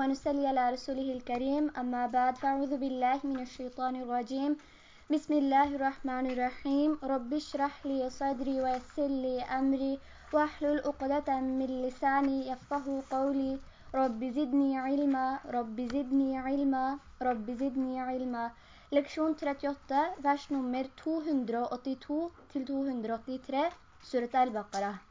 ونسلي على رسوله الكريم. أما بعد فأعوذ بالله من الشيطان الرجيم. بسم الله الرحمن الرحيم. رب اشرح لي صدري ويسر لي أمري. واحلل عقدة من لساني يفقه قولي. رب زدني علما. رب زدني علما. رب زدني علما. Leksjon 38, vers nummer 282 til 283, surat al-Baqarah.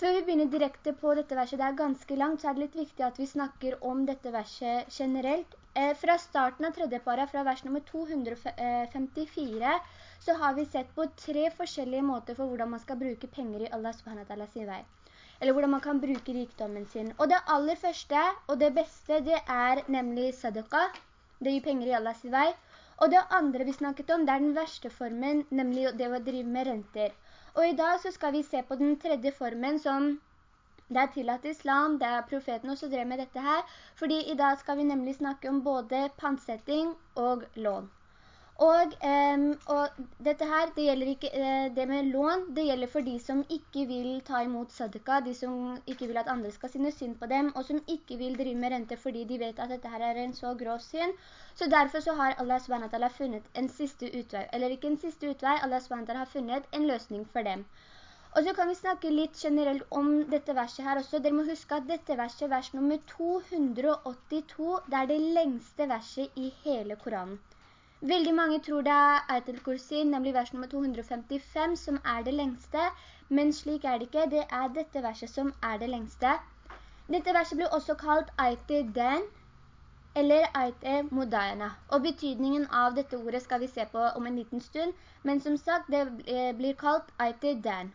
Før vi begynner direkte på dette verset, det er ganske langt, så er det litt viktig at vi snakker om dette verset generelt. Eh, fra starten av tredje para, fra vers nummer 254, så har vi sett på tre forskjellige måter for hvordan man skal bruke penger i Allah subhanahu sin vei. Eller hvordan man kan bruke rikdommen sin. Og det aller første, og det beste, det er nemlig sadaqa. Det gir penger i Allahs vei. Og det andre vi snakket om, det er den verste formen, nemlig det å drive med renter. Og i dag så skal vi se på den tredje formen som det er tillatt islam, det er profeten også drev med dette her, fordi i dag skal vi nemlig snakke om både pantsetting og lån. Og, um, og, dette her, det gjelder ikke, uh, det med lån, det gjelder for de som ikke vil ta imot sadaka, de som ikke vil at andre skal sinne synd på dem, og som ikke vil drive med rente fordi de vet at dette her er en så grov synd. Så derfor så har Allah SWT funnet en siste utvei, eller ikke en siste utvei, Allah SWT har funnet en løsning for dem. Og så kan vi snakke litt generelt om dette verset her også. Dere må huske at dette verset, vers nummer 282, det er det lengste verset i hele Koranen. Veldig mange tror det er Aytel Kursi, nemlig vers nummer 255, som er det lengste, men slik er det ikke. Det er dette verset som er det lengste. Dette verset blir også kalt Aytel Den, eller Aytel Modayana. Og betydningen av dette ordet skal vi se på om en liten stund, men som sagt, det eh, blir kalt Aytel Den.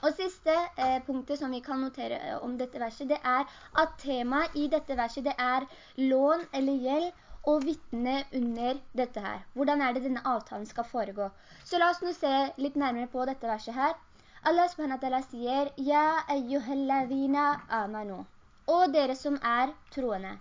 Og siste eh, punktet som vi kan notere eh, om dette verset, det er at temaet i dette verset, det er lån eller gjeld, og vittne under dette her. Hvordan er det denne avtalen skal foregå? Så la oss nå se litt nærmere på dette verset her. Allah subhanahu sier, «Ja ayyuhalladhina amanu», og dere som er troende.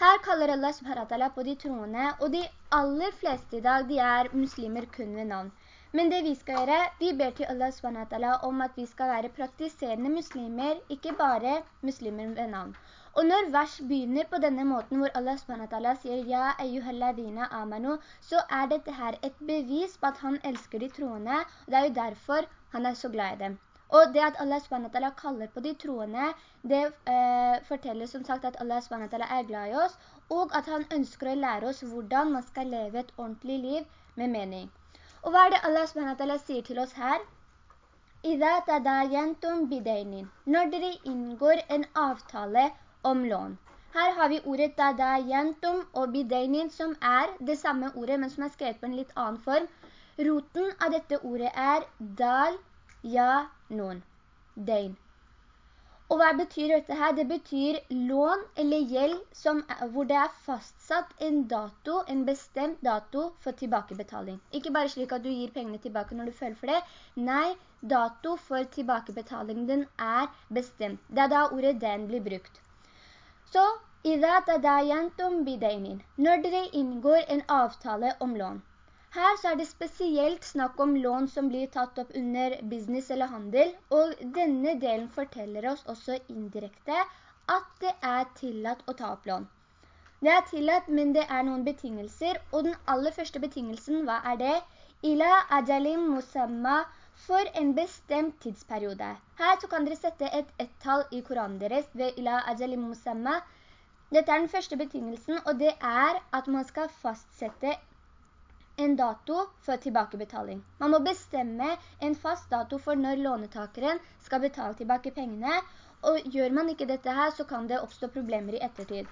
Her kaller Allah subhanahu på de troende, og de aller fleste i dag, de er muslimer kun ved navn. Men det vi skal gjøre, vi ber til Allah subhanahu om at vi skal være praktiserende muslimer, ikke bare muslimer ved navn. Og når vers begynner på denne måten hvor Allah SWT sier «Ja, eyyuhalladina amanu», så er dette her et bevis på at han elsker de troende, og det er jo derfor han er så glad i dem. Og det at Allah SWT kaller på de troende, det eh, forteller som sagt at Allah SWT er glad i oss, og at han ønsker å lære oss hvordan man skal leve et ordentlig liv med mening. Og hva er det Allah SWT sier til oss her? Når dere inngår en avtale om lån. Her har vi ordet dadayantum og bidainin, som er det samme ordet, men som er skrevet på en litt annen form. Roten av dette ordet er dal, ja, non, dein. Og hva betyr dette her? Det betyr lån eller gjeld som, hvor det er fastsatt en dato, en bestemt dato for tilbakebetaling. Ikke bare slik at du gir pengene tilbake når du føler for det. Nei, dato for tilbakebetaling den er bestemt. Det er da ordet den blir brukt. Så, når dere inngår en avtale om lån. Her så er det spesielt snakk om lån som blir tatt opp under business eller handel, og denne delen forteller oss også indirekte at det er tillatt å ta opp lån. Det er tillatt, men det er noen betingelser, og den aller første betingelsen, hva er det? Ila ajalim musamma for en bestemt tidsperiode. Her så kan dere sette et ett-tall i Koranen deres ved ila ajali musamma. Dette er den første betingelsen, og det er at man skal fastsette en dato for tilbakebetaling. Man må bestemme en fast dato for når lånetakeren skal betale tilbake pengene, og gjør man ikke dette her, så kan det oppstå problemer i ettertid.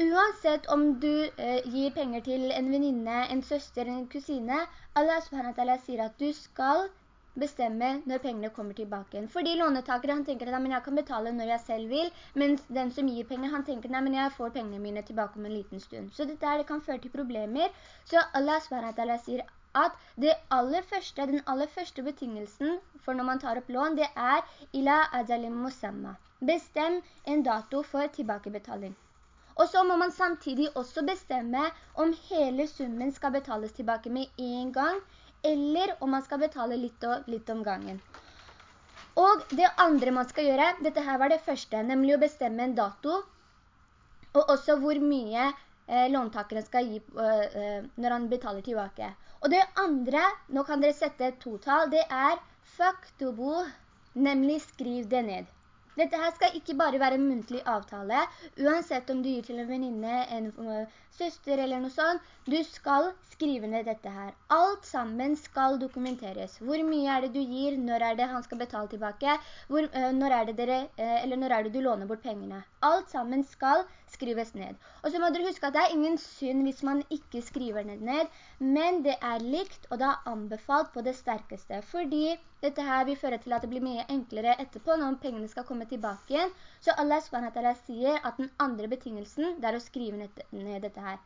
Uansett om du eh, gir penger til en venninne, en søster, en kusine, Allah sier at du skal bestemme når pengene kommer tilbake igjen. Fordi lånetakere, han tenker at jeg kan betale når jeg selv vil, mens den som gir penger, han tenker at jeg får pengene mine tilbake om en liten stund. Så dette det kan føre til problemer. Så Allah SWT sier at aller første, den aller første betingelsen for når man tar opp lån, det er ila ajalim musamma. Bestem en dato for tilbakebetaling. Og så må man samtidig også bestemme om hele summen skal betales tilbake med en gang, eller om man skal betale litt, og, litt om gangen. Og det andre man skal gjøre, dette her var det første, nemlig å bestemme en dato. og også hvor mye eh, låntakeren skal gi eh, eh, når han betaler tilbake. Og det andre, nå kan dere sette et total, det er faktubo, nemlig skriv det ned. Dette her skal ikke bare være en muntlig avtale, uansett om du gir til en venninne, en uh, søster eller noe sånt. Du skal skrive ned dette her. Alt sammen skal dokumenteres. Hvor mye er det du gir, når er det han skal betale tilbake, Hvor, uh, når, er det dere, eller når er det du låner bort pengene. Alt sammen skal skrives ned. Og så må dere huske at det er ingen synd hvis man ikke skriver ned ned, men det er likt, og det er anbefalt på det sterkeste, fordi dette her vil føre til at det blir mye enklere etterpå når pengene skal komme tilbake igjen. Så Allah SWT sier at den andre betingelsen er å skrive ned, dette her.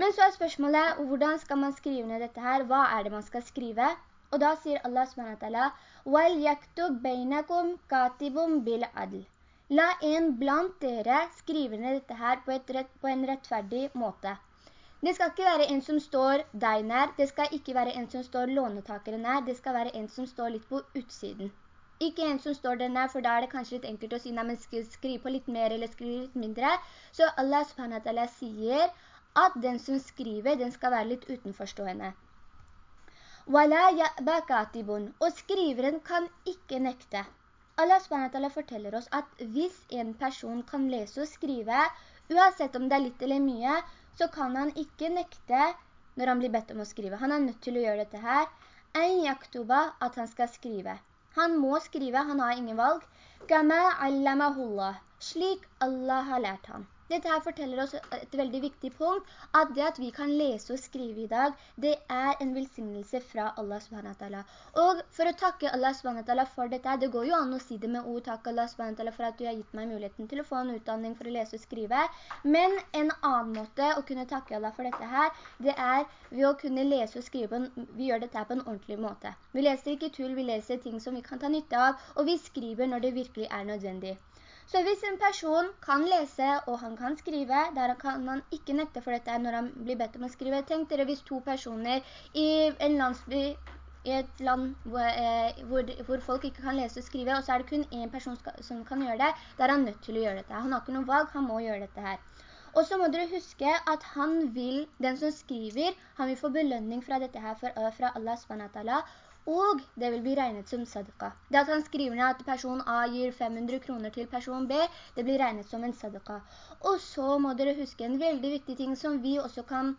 Men så er spørsmålet, hvordan skal man skrive ned dette her? Hva er det man skal skrive? Og da sier Allah SWT, «Wal yaktub beinakum katibum bil adl». La en blant dere skrive ned dette her på, rett, på, en rettferdig måte. Det skal ikke være en som står deg nær, det skal ikke være en som står lånetakere nær, det skal være en som står litt på utsiden. Ikke en som står der nær, for da er det kanskje litt enkelt å si, nei, men skriv på litt mer eller skriv litt mindre. Så Allah subhanahu sier at den som skriver, den skal være litt utenforstående. «Wala ya'ba katibun», og skriveren kan ikke nekte. Allah SWT forteller oss at hvis en person kan lese og skrive, uansett om det er litt eller mye, så kan han ikke nekte når han blir bedt om å skrive. Han er nødt til å gjøre dette her. En yaktuba, at han skal skrive. Han må skrive, han har ingen valg. Gama allamahullah, slik Allah har lært han. Dette her forteller oss et veldig viktig punkt, at det at vi kan lese og skrive i dag, det er en velsignelse fra Allah subhanahu Og for å takke Allah subhanahu for dette, det går jo an å si det med ord, takk Allah subhanahu for at du har gitt meg muligheten til å få en utdanning for å lese og skrive. Men en annen måte å kunne takke Allah for dette her, det er ved å kunne lese og skrive, en, vi gjør dette på en ordentlig måte. Vi leser ikke tull, vi leser ting som vi kan ta nytte av, og vi skriver når det virkelig er nødvendig. Så hvis en person kan lese og han kan skrive, der kan man ikke nekte for dette når han blir bedt om å skrive. Tenk dere hvis to personer i en landsby i et land hvor, eh, hvor, hvor, folk ikke kan lese og skrive, og så er det kun en person som kan gjøre det, da er han nødt til å gjøre dette. Han har ikke noe valg, han må gjøre dette her. Og så må dere huske at han vil, den som skriver, han vil få belønning fra dette her fra Allah SWT, og det vil bli regnet som sadqa. Det at han skriver ned at person A gir 500 kroner til person B, det blir regnet som en sadqa. Og så må dere huske en veldig viktig ting som vi også kan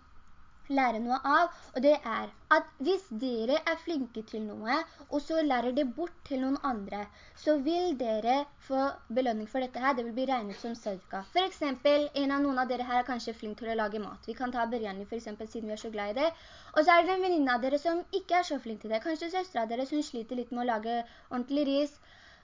lære noe av, og det er at hvis dere er flinke til noe, og så lærer det bort til noen andre, så vil dere få belønning for dette her, det vil bli regnet som sadka. For eksempel, en av noen av dere her er kanskje flink til å lage mat. Vi kan ta biryani for eksempel, siden vi er så glad i det. Og så er det en venninne av dere som ikke er så flink til det. Kanskje søstre av dere som sliter litt med å lage ordentlig ris.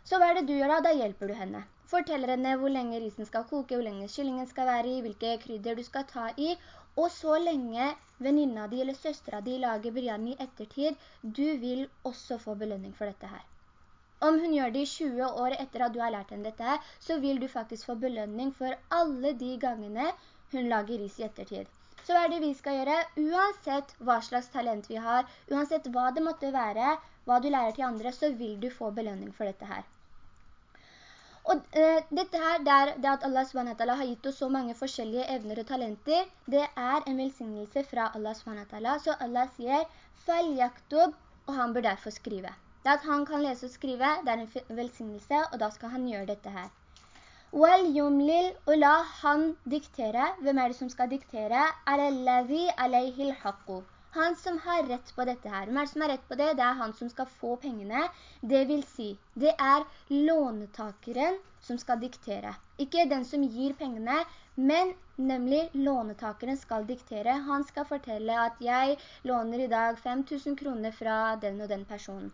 Så hva er det du gjør da? Da hjelper du henne. Forteller henne hvor lenge risen skal koke, hvor lenge kyllingen skal være i, hvilke krydder du skal ta i, og så lenge venninna di eller søstra di lager biryani i ettertid, du vil også få belønning for dette her. Om hun gjør det i 20 år etter at du har lært henne dette, så vil du faktisk få belønning for alle de gangene hun lager ris i ettertid. Så hva er det vi skal gjøre? Uansett hva slags talent vi har, uansett hva det måtte være, hva du lærer til andre, så vil du få belønning for dette her. Og eh, dette her, det, er, det at Allah SWT har gitt oss så mange forskjellige evner og talenter, det er en velsignelse fra Allah SWT. Så Allah sier, «Fal yaktub», og han bør derfor skrive. Det at han kan lese og skrive, det er en velsignelse, og da skal han gjøre dette her. «Wal yumlil», og la han diktere. Hvem er det som skal diktere? «Alallazi alayhil haqqu». Han som har rett på dette her. Hvem er som har rett på det? Det er han som skal få pengene. Det vil si, det er lånetakeren som skal diktere. Ikke den som gir pengene, men nemlig lånetakeren skal diktere. Han skal fortelle at jeg låner i dag 5000 kroner fra den og den personen.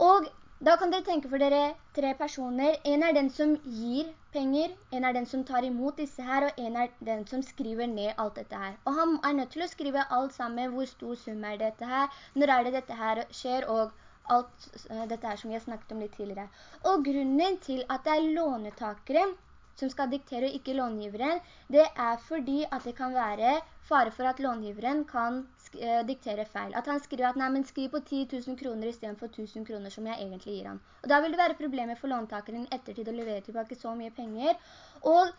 Og da kan dere tenke for dere tre personer. En er den som gir penger, en er den som tar imot disse her, og en er den som skriver ned alt dette her. Og han er nødt til å skrive alt sammen, hvor stor sum er dette her, når er det dette her skjer, og alt eh, dette her som vi har snakket om litt tidligere. Og grunnen til at det er lånetakere som skal diktere og ikke långiveren, det er fordi at det kan være fare for at långiveren kan Eh, diktere feil. At han skriver at nei, men skriv på 10 000 kroner i stedet for 1000 kroner som jeg egentlig gir han. Og da vil det være problemer for låntakeren ettertid å levere tilbake så mye penger. Og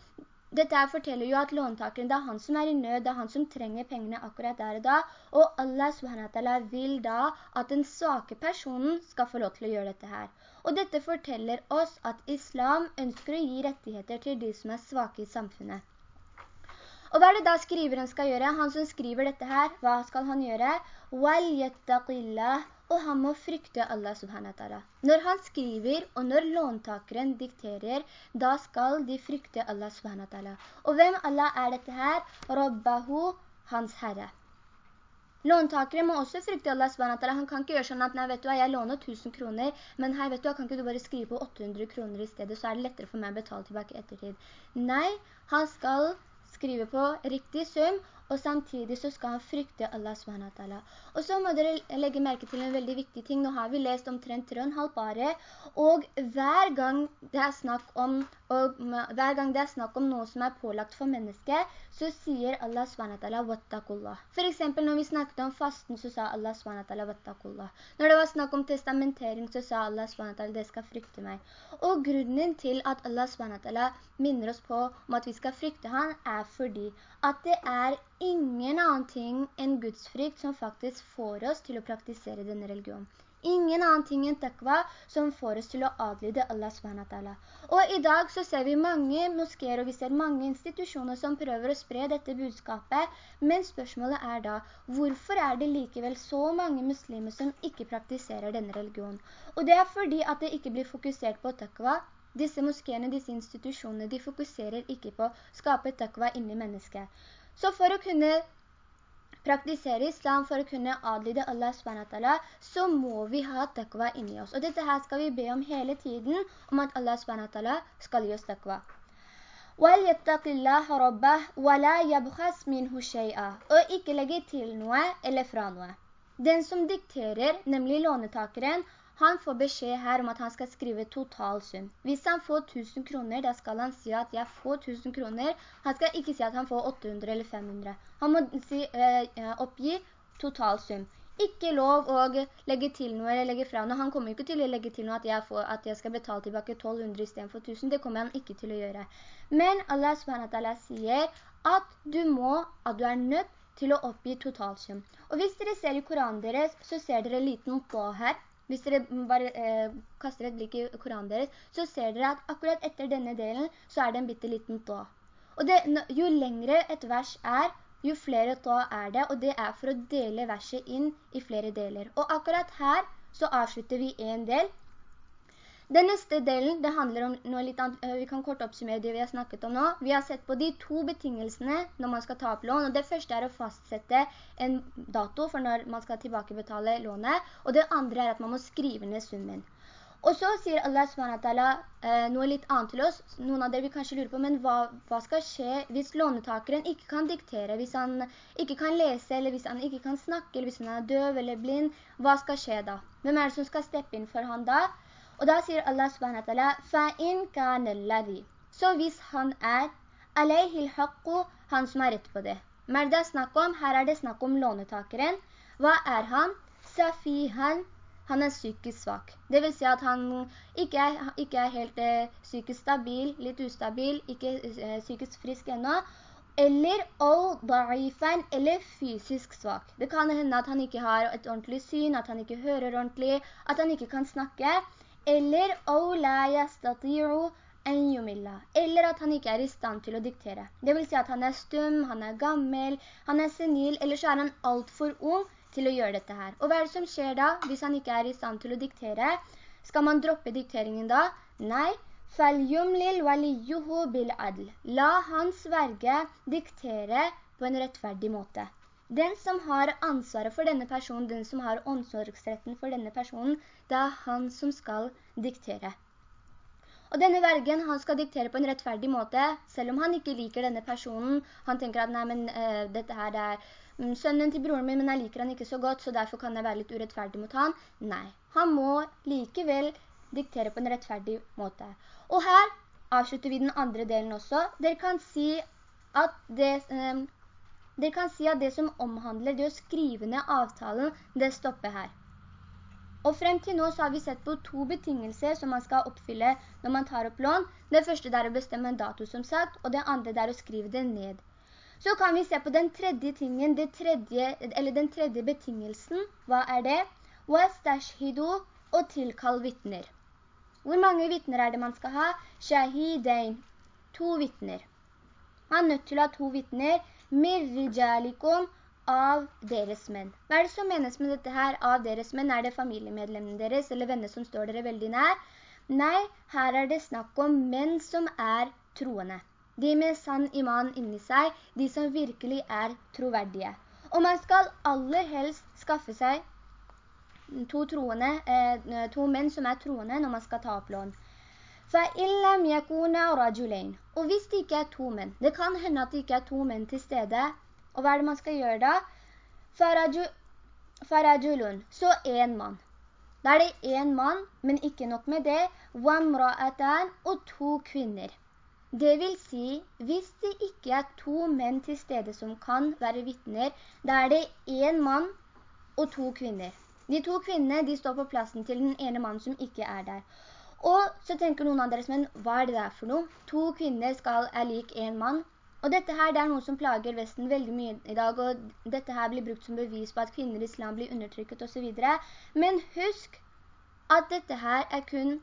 dette forteller jo at låntakeren, det er han som er i nød, det er han som trenger pengene akkurat der og da, og Allah SWT vil da at den svake personen skal få lov til å gjøre dette her. Og dette forteller oss at islam ønsker å gi rettigheter til de som er svake i samfunnet. Og hva er det da skriveren skal gjøre? Han som skriver dette her, hva skal han gjøre? Og han må frykte Allah subhanahu wa ta'ala. Når han skriver, og når låntakeren dikterer, da skal de frykte Allah subhanahu wa ta'ala. Og hvem Allah er dette her? Rabbahu, hans herre. Låntakere må også frykte Allah SWT. Han kan ikke gjøre sånn at, nei, vet du hva, jeg låner 1000 kroner, men hei, vet du hva, kan ikke du bare skrive på 800 kroner i stedet, så er det lettere for meg å betale tilbake ettertid. Nei, han skal skrive på riktig sum, og samtidig så skal han frykte Allah SWT. Og så må dere legge merke til en veldig viktig ting. Nå har vi lest omtrent og en halv bare, og hver gang det er snakk om, hver gang det er snakk om noe som er pålagt for mennesket, så sier Allah SWT «Wattakullah». For eksempel når vi snakket om fasten, så sa Allah SWT «Wattakullah». Når det var snakk om testamentering, så sa Allah SWT «Det skal frykte meg». Og grunnen til at Allah SWT minner oss på om at vi skal frykte han, er fordi at det er ingen annen ting enn gudsfrykt som faktisk får oss til å praktisere denne religionen. Ingen annen ting enn takva som får oss til å adlyde Allah SWT. Og i dag så ser vi mange moskéer og vi ser mange institusjoner som prøver å spre dette budskapet, men spørsmålet er da, hvorfor er det likevel så mange muslimer som ikke praktiserer denne religionen? Og det er fordi at det ikke blir fokusert på takva, disse moskéene, disse institusjonene, de fokuserer ikke på å skape takva inni mennesket. Så for å kunne praktisere islam, for å kunne adlyde Allah SWT, så må vi ha takva inni oss. Og dette her skal vi be om hele tiden, om at Allah SWT skal gi oss takva. وَلْيَتَّقِ اللَّهَ رَبَّهُ وَلَا يَبْخَسْ مِنْهُ شَيْئًا Og ikke legge til noe eller fra noe. Den som dikterer, nemlig lånetakeren, han får beskjed her om at han skal skrive totalsum. Hvis han får 1000 kroner, da skal han si at jeg får 1000 kroner. Han skal ikke si at han får 800 eller 500. Han må si, eh, oppgi totalsum. Ikke lov å legge til noe eller legge fra noe. Han kommer ikke til å legge til noe at jeg, får, at jeg skal betale tilbake 1200 i stedet for 1000. Det kommer han ikke til å gjøre. Men Allah SWT sier at du må, at du er nødt til å oppgi totalsum. Og hvis dere ser i Koranen deres, så ser dere en liten på her. Hvis dere bare eh, kaster et blikk i Koranen deres, så ser dere at akkurat etter denne delen, så er det en bitte liten tå. Og det, jo lengre et vers er, jo flere tå er det, og det er for å dele verset inn i flere deler. Og akkurat her så avslutter vi en del, den neste delen, det handler om noe litt annet, vi kan kort oppsummere det vi har snakket om nå. Vi har sett på de to betingelsene når man skal ta opp lån, og det første er å fastsette en dato for når man skal tilbakebetale lånet, og det andre er at man må skrive ned summen. Og så sier Allah SWT eh, noe litt annet til oss. Noen av dere vil kanskje lure på, men hva, hva, skal skje hvis lånetakeren ikke kan diktere, hvis han ikke kan lese, eller hvis han ikke kan snakke, eller hvis han er døv eller blind? Hva skal skje da? Hvem er det som skal steppe inn for han da? Og da sier Allah subhanahu wa ta'ala, فَاِنْ كَانَ الَّذِي Så hvis han er, «Alayhil الْحَقُّ han som er rett på det. Men det er snakk om, her er det snakk om lånetakeren. Hva er han? «Safihan», han er psykisk svak. Det vil si at han ikke er, ikke er helt eh, psykisk stabil, litt ustabil, ikke eh, psykisk frisk enda. eller al-da'ifan, eller fysisk svak. Det kan hende at han ikke har et ordentlig syn, at han ikke hører ordentlig, at han ikke kan snakke, eller eller at han ikke er i stand til å diktere. Det vil si at han er stum, han er gammel, han er senil, eller så er han alt for ung til å gjøre dette her. Og hva er det som skjer da, hvis han ikke er i stand til å diktere? Skal man droppe dikteringen da? Nei. La hans sverge diktere på en rettferdig måte. Den som har ansvaret for denne personen, den som har omsorgsretten for denne personen, det er han som skal diktere. Og denne vergen, han skal diktere på en rettferdig måte, selv om han ikke liker denne personen. Han tenker at, nei, men uh, dette her er um, sønnen til broren min, men jeg liker han ikke så godt, så derfor kan jeg være litt urettferdig mot han. Nei, han må likevel diktere på en rettferdig måte. Og her avslutter vi den andre delen også. Dere kan si at det, um, dere kan si at det som omhandler det å skrive ned avtalen, det stopper her. Og frem til nå så har vi sett på to betingelser som man skal oppfylle når man tar opp lån. Det første er å bestemme en dato som sagt, og det andre er å skrive det ned. Så kan vi se på den tredje tingen, tredje, eller den tredje betingelsen. Hva er det? «Wastashhidu» og tilkall vittner. Hvor mange vittner er det man skal ha? «Shahidain» to vittner. Man er nødt til å ha to vittner. «Mirrijalikum» av deres menn. Hva er det som menes med dette her? Av deres menn er det familiemedlemmene deres, eller venner som står dere veldig nær? Nei, her er det snakk om menn som er troende. De med sann iman inni seg, de som virkelig er troverdige. Og man skal aller helst skaffe seg to, troende, eh, to menn som er troende når man skal ta opp lån. Og hvis det ikke er to menn, det kan hende at det ikke er to menn til stede, og hva er det man skal gjøre da? Farajulun, så en mann. Da er det en mann, men ikke nok med det, og to kvinner. Det vil si, hvis det ikke er to menn til stede som kan være vittner, da er det en mann og to kvinner. De to kvinnene de står på plassen til den ene mannen som ikke er der. Og så tenker noen av deres, men hva er det der for noe? To kvinner skal, er lik en mann. Og dette her, det er noe som plager Vesten veldig mye i dag, og dette her blir brukt som bevis på at kvinner i islam blir undertrykket og så videre. Men husk at dette her er kun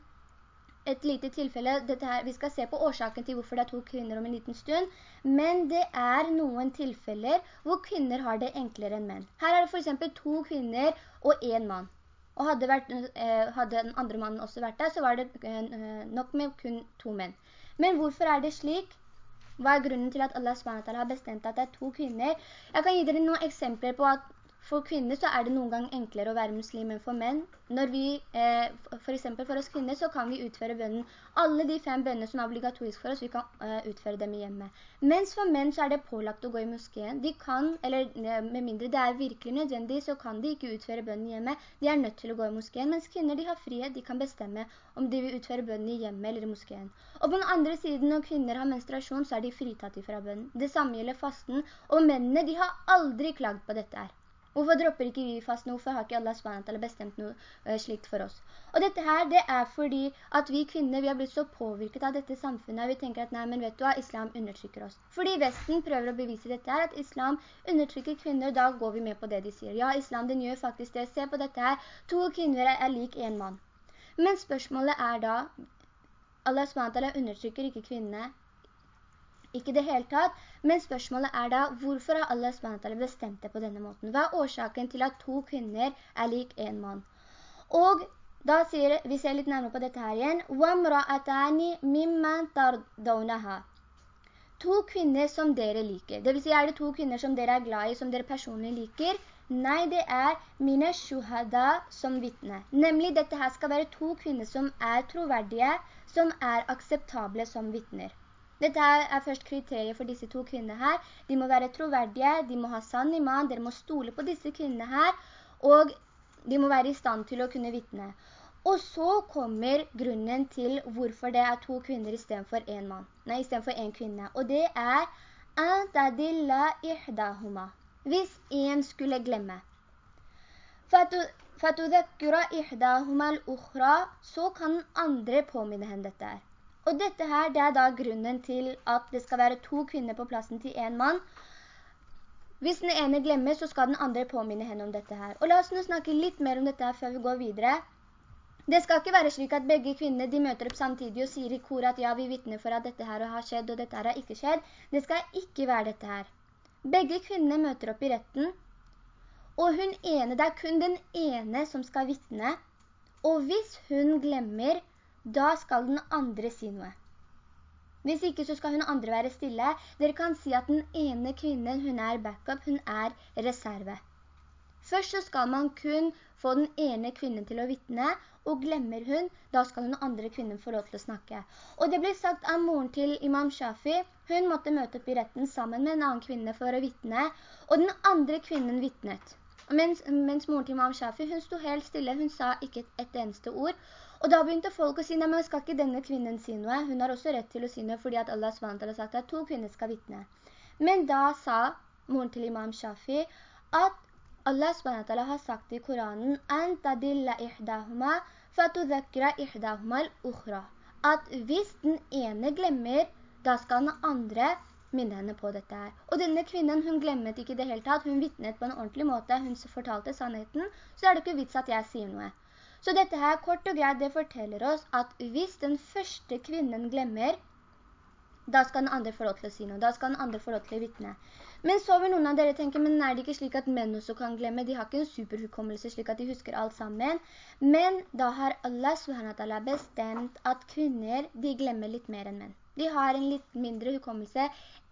et lite tilfelle, her, vi skal se på årsaken til hvorfor det er to kvinner om en liten stund, men det er noen tilfeller hvor kvinner har det enklere enn menn. Her er det for eksempel to kvinner og en mann. Og hadde, vært, eh, hadde, den andre mannen også vært der, så var det eh, nok med kun to menn. Men hvorfor er det slik? Hva er grunnen til at Allah SWT har bestemt at det er to kvinner? Jeg kan gi dere noen eksempler på at for kvinner så er det noen gang enklere å være muslim enn for menn. Når vi, eh, for eksempel for oss kvinner, så kan vi utføre bønnen. Alle de fem bønnene som er obligatoriske for oss, vi kan eh, utføre dem i hjemmet. Mens for menn så er det pålagt å gå i moskeen. De kan, eller eh, med mindre det er virkelig nødvendig, så kan de ikke utføre bønnen i hjemmet. De er nødt til å gå i moskeen, mens kvinner de har frihet, de kan bestemme om de vil utføre bønnen i hjemmet eller i moskeen. Og på den andre siden, når kvinner har menstruasjon, så er de fritatt fra bønnen. Det samme gjelder fasten, og mennene de har aldri klagd på dette her. Hvorfor dropper ikke vi fast noe? Hvorfor har ikke Allah SWT bestemt noe uh, slikt for oss? Og dette her, det er fordi at vi kvinner, vi har blitt så påvirket av dette samfunnet. Vi tenker at nei, men vet du hva, islam undertrykker oss. Fordi Vesten prøver å bevise dette her, at islam undertrykker kvinner, da går vi med på det de sier. Ja, islam den gjør faktisk det. Se på dette her. To kvinner er lik en mann. Men spørsmålet er da, Allah SWT undertrykker ikke kvinnene, ikke det helt tatt, men spørsmålet er da, hvorfor har Allah SWT bestemt det på denne måten? Hva er årsaken til at to kvinner er lik en mann? Og da sier, vi ser litt nærmere på dette her igjen. To kvinner som dere liker. Det vil si, er det to kvinner som dere er glad i, som dere personlig liker? Nei, det er mine shuhada som vittne. Nemlig dette her skal være to kvinner som er troverdige, som er akseptable som vittner. Dette er først kriteriet for disse to kvinnene her. De må være troverdige, de må ha sann iman, dere må stole på disse kvinnene her, og de må være i stand til å kunne vittne. Og så kommer grunnen til hvorfor det er to kvinner i stedet for en mann. Nei, i stedet for en kvinne. Og det er. Hvis en skulle glemme. Så kan andre påminne henne dette her. Og dette her, det er da grunnen til at det skal være to kvinner på plassen til en mann. Hvis den ene glemmer, så skal den andre påminne henne om dette her. Og la oss nå snakke litt mer om dette her før vi går videre. Det skal ikke være slik at begge kvinner de møter opp samtidig og sier i kor at ja, vi vittner for at dette her har skjedd og dette her har ikke skjedd. Det skal ikke være dette her. Begge kvinner møter opp i retten, og hun ene, det er kun den ene som skal vittne. Og hvis hun glemmer, da skal den andre si noe. Hvis ikke så skal hun andre være stille. Dere kan si at den ene kvinnen, hun er backup, hun er reserve. Først så skal man kun få den ene kvinnen til å vittne, og glemmer hun, da skal den andre kvinnen få lov til å snakke. Og det ble sagt av moren til Imam Shafi, hun måtte møte opp i retten sammen med en annen kvinne for å vittne, og den andre kvinnen vittnet. Mens, mens moren til Imam Shafi, hun sto helt stille, hun sa ikke et eneste ord, og da begynte folk å si, nei, men skal ikke denne kvinnen si noe? Hun har også rett til å si noe, fordi at Allah SWT har sagt at to kvinner skal vittne. Men da sa moren til Imam Shafi at Allah SWT har sagt i Koranen. At hvis den ene glemmer, da skal den andre minne henne på dette her. Og denne kvinnen, hun glemmet ikke det hele tatt. Hun vittnet på en ordentlig måte. Hun fortalte sannheten. Så er det ikke vits at jeg sier noe. Så dette her, kort og greit, det forteller oss at hvis den første kvinnen glemmer, da skal den andre få lov til å si noe. Da skal den andre få lov til å vittne. Men så vil noen av dere tenke, men er det ikke slik at menn også kan glemme? De har ikke en superhukommelse slik at de husker alt sammen. Men da har Allah bestemt at kvinner, de glemmer litt mer enn menn. De har en litt mindre hukommelse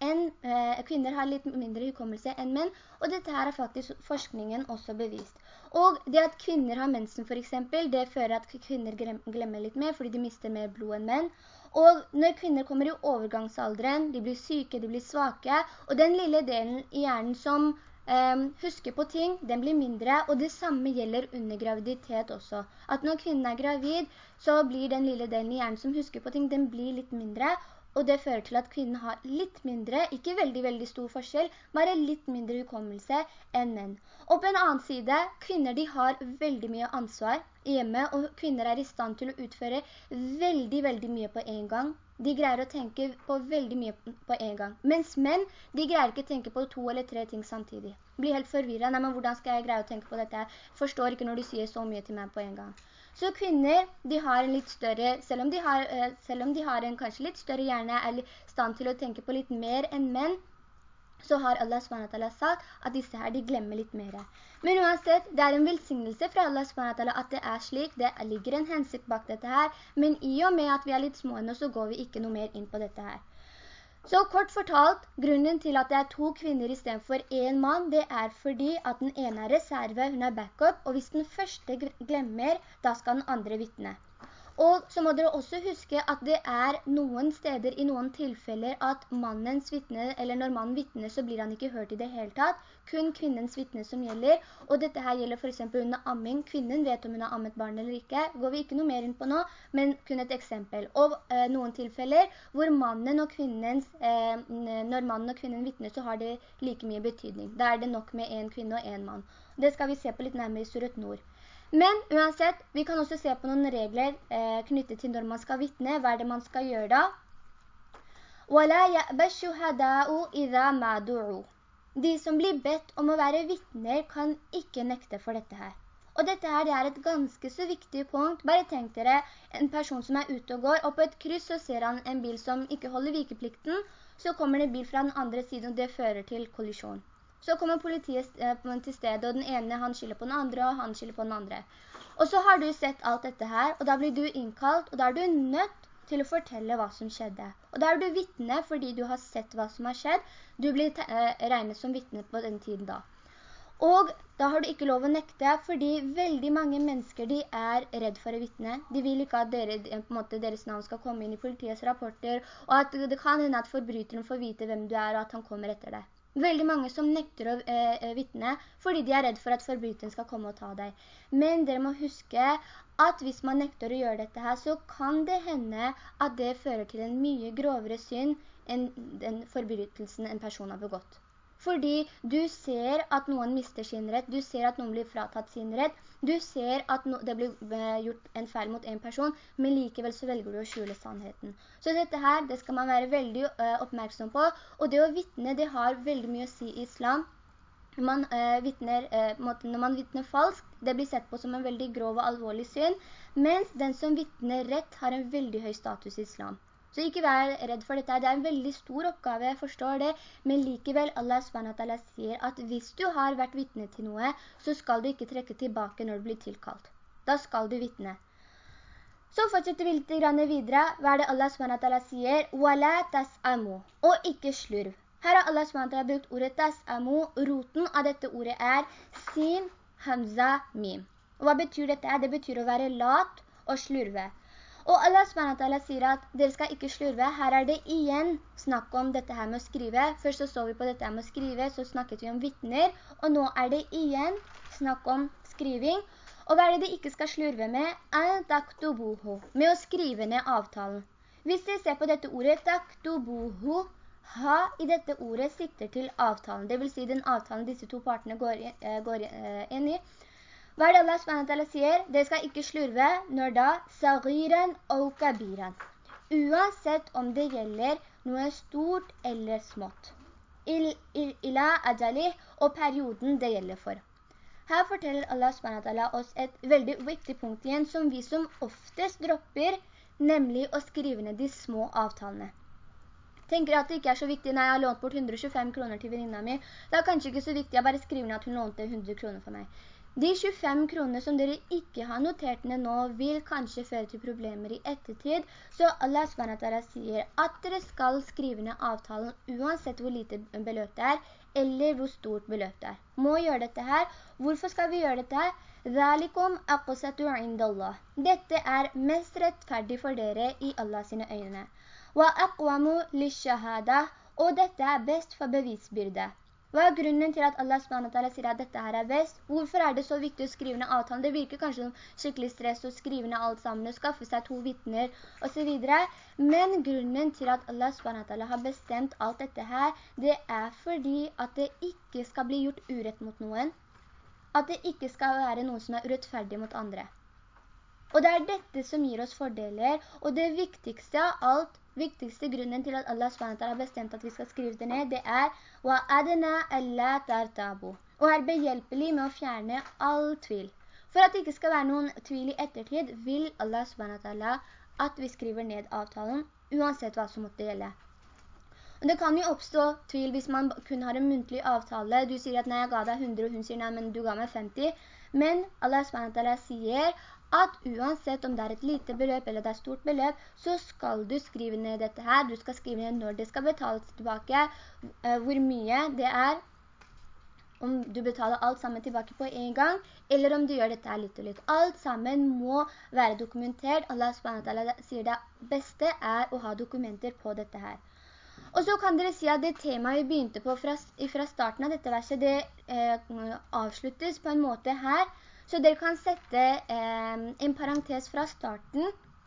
enn, eh, kvinner har litt mindre hukommelse enn menn, og dette her er faktisk forskningen også bevist. Og det at kvinner har mensen for eksempel, det fører at kvinner glemmer litt mer, fordi de mister mer blod enn menn. Og når kvinner kommer i overgangsalderen, de blir syke, de blir svake, og den lille delen i hjernen som husker på ting, den blir mindre, og det samme gjelder under graviditet også. At når kvinnen er gravid, så blir den lille delen i hjernen som husker på ting, den blir litt mindre, og det fører til at kvinnen har litt mindre, ikke veldig, veldig stor forskjell, bare litt mindre hukommelse enn menn. Og på en annen side, kvinner de har veldig mye ansvar hjemme, og kvinner er i stand til å utføre veldig, veldig mye på en gang. De greier å tenke på veldig mye på en gang. Mens menn, de greier ikke å tenke på to eller tre ting samtidig. Blir helt forvirret. Nei, men hvordan skal jeg greie å tenke på dette? Jeg forstår ikke når du sier så mye til meg på en gang. Så kvinner, de har en litt større, selv om de har, eh, selv om de har en kanskje litt større hjerne, eller stand til å tenke på litt mer enn menn, så har Allah SWT sagt at disse her, de glemmer litt mer. Men uansett, det er en velsignelse fra Allah SWT at det er slik, det ligger en hensikt bak dette her, men i og med at vi er litt små nå, så går vi ikke noe mer inn på dette her. Så kort fortalt, grunnen til at det er to kvinner i stedet for en mann, det er fordi at den ene er reserve, hun er backup, og hvis den første glemmer, da skal den andre vittne. Og så må dere også huske at det er noen steder i noen tilfeller at mannens vittne, eller når mannen vittner så blir han ikke hørt i det hele tatt. Kun kvinnens vittne som gjelder. Og dette her gjelder for eksempel under amming. Kvinnen vet om hun har ammet barn eller ikke. Går vi ikke noe mer inn på nå, men kun et eksempel. Og eh, noen tilfeller hvor mannen og kvinnens, eh, når mannen og kvinnen vittner så har det like mye betydning. Da er det nok med en kvinne og en mann. Det skal vi se på litt nærmere i Surat Nord. Men uansett, vi kan også se på noen regler eh, knyttet til når man skal vittne. Hva er det man skal gjøre da? De som blir bedt om å være vittner kan ikke nekte for dette her. Og dette her det er et ganske så viktig punkt. Bare tenk dere en person som er ute og går, og på et kryss så ser han en bil som ikke holder vikeplikten, så kommer det en bil fra den andre siden, og det fører til kollisjon. Så kommer politiet eh, til stedet, og den ene han skylder på den andre, og han skylder på den andre. Og så har du sett alt dette her, og da blir du innkalt, og da er du nødt til å fortelle hva som skjedde. Og da er du vittne fordi du har sett hva som har skjedd. Du blir eh, regnet som vittne på den tiden da. Og da har du ikke lov å nekte, fordi veldig mange mennesker de er redd for å vittne. De vil ikke at dere, måte, deres navn skal komme inn i politiets rapporter, og at det kan hende at forbryteren får vite hvem du er, og at han kommer etter deg. Veldig mange som nekter å eh, eh, vittne fordi de er redd for at forbryteren skal komme og ta deg. Men dere må huske at hvis man nekter å gjøre dette her, så kan det hende at det fører til en mye grovere synd enn den forbrytelsen en person har begått. Fordi du ser at noen mister sin rett, du ser at noen blir fratatt sin rett, du ser at det blir eh, gjort en feil mot en person, men likevel så velger du å skjule sannheten. Så dette her, det skal man være veldig uh, oppmerksom på. Og det å vittne, det har veldig mye å si i islam. Man, uh, vittner, uh, når man vittner falsk, det blir sett på som en veldig grov og alvorlig synd, mens den som vittner rett har en veldig høy status i islam. Så ikke vær redd for dette. Det er en veldig stor oppgave, jeg forstår det. Men likevel, Allah SWT sier at hvis du har vært vittne til noe, så skal du ikke trekke tilbake når du blir tilkalt. Da skal du vittne. Så fortsetter vi litt videre. Hva er det Allah SWT sier? «Wala tas'amu» og ikke slurv. Her har Allah SWT brukt ordet tas'amu. Roten av dette ordet er sin, hamza, mim. Og hva betyr dette? Det betyr å være lat og slurve. Og Allah SWT sier at dere skal ikke slurve. Her er det igjen snakk om dette her med å skrive. Først så så vi på dette her med å skrive, så snakket vi om vittner. Og nå er det igjen snakk om skriving. Og hva er det de ikke skal slurve med? Med å skrive ned avtalen. Hvis dere ser på dette ordet, taktubuhu, Ha i dette ordet sikter til avtalen, det vil si den avtalen disse to partene går, uh, går uh, inn i. Hva er det Allah SWT sier? Det skal ikke slurve når da sagiren og kabiren. Uansett om det gjelder noe stort eller smått. Il, il, ila ajali og perioden det gjelder for. Her forteller Allah SWT oss et veldig viktig punkt igjen som vi som oftest dropper, nemlig å skrive ned de små avtalene. Tenker at det ikke er så viktig, når jeg har lånt bort 125 kroner til venninna mi, det er kanskje ikke så viktig, jeg bare skriver ned at hun lånte 100 kroner for meg. De 25 kronene som dere ikke har notert ned nå, vil kanskje føre til problemer i ettertid, så Allah SWT sier at dere skal skrive ned avtalen uansett hvor lite beløp det er, eller hvor stort beløp det er. Må gjøre dette her. Hvorfor skal vi gjøre dette her? Aqsatu indallah». Dette er mest rettferdig for dere i Allah sine øyne. Og dette er best for bevisbyrde. Hva er grunnen til at Allah SWT sier at dette her er best? Hvorfor er det så viktig å skrive ned avtalen? Det virker kanskje som skikkelig stress å skrive ned alt sammen og skaffe seg to vittner og så videre. Men grunnen til at Allah SWT har bestemt alt dette her, det er fordi at det ikke skal bli gjort urett mot noen. At det ikke skal være noen som er urettferdig mot andre. Og det er dette som gir oss fordeler, og det viktigste av alt, viktigste grunnen til at Allah SWT har bestemt at vi skal skrive det ned, det er Og er behjelpelig med å fjerne all tvil. For at det ikke skal være noen tvil i ettertid, vil Allah SWT at vi skriver ned avtalen, uansett hva som måtte gjelde. Og det kan jo oppstå tvil hvis man kun har en muntlig avtale. Du sier at nei, jeg ga deg 100, og hun sier nei, men du ga meg 50. Men Allah sier at uansett om det er et lite beløp eller det er et stort beløp, så skal du skrive ned dette her. Du skal skrive ned når det skal betales tilbake, eh, hvor mye det er, om du betaler alt sammen tilbake på en gang, eller om du gjør dette litt og litt. Alt sammen må være dokumentert. Allah sier det beste er å ha dokumenter på dette her. Og så kan dere si at det temaet vi begynte på fra, fra starten av dette verset, det eh, avsluttes på en måte her, så dere kan sette eh, en parentes fra starten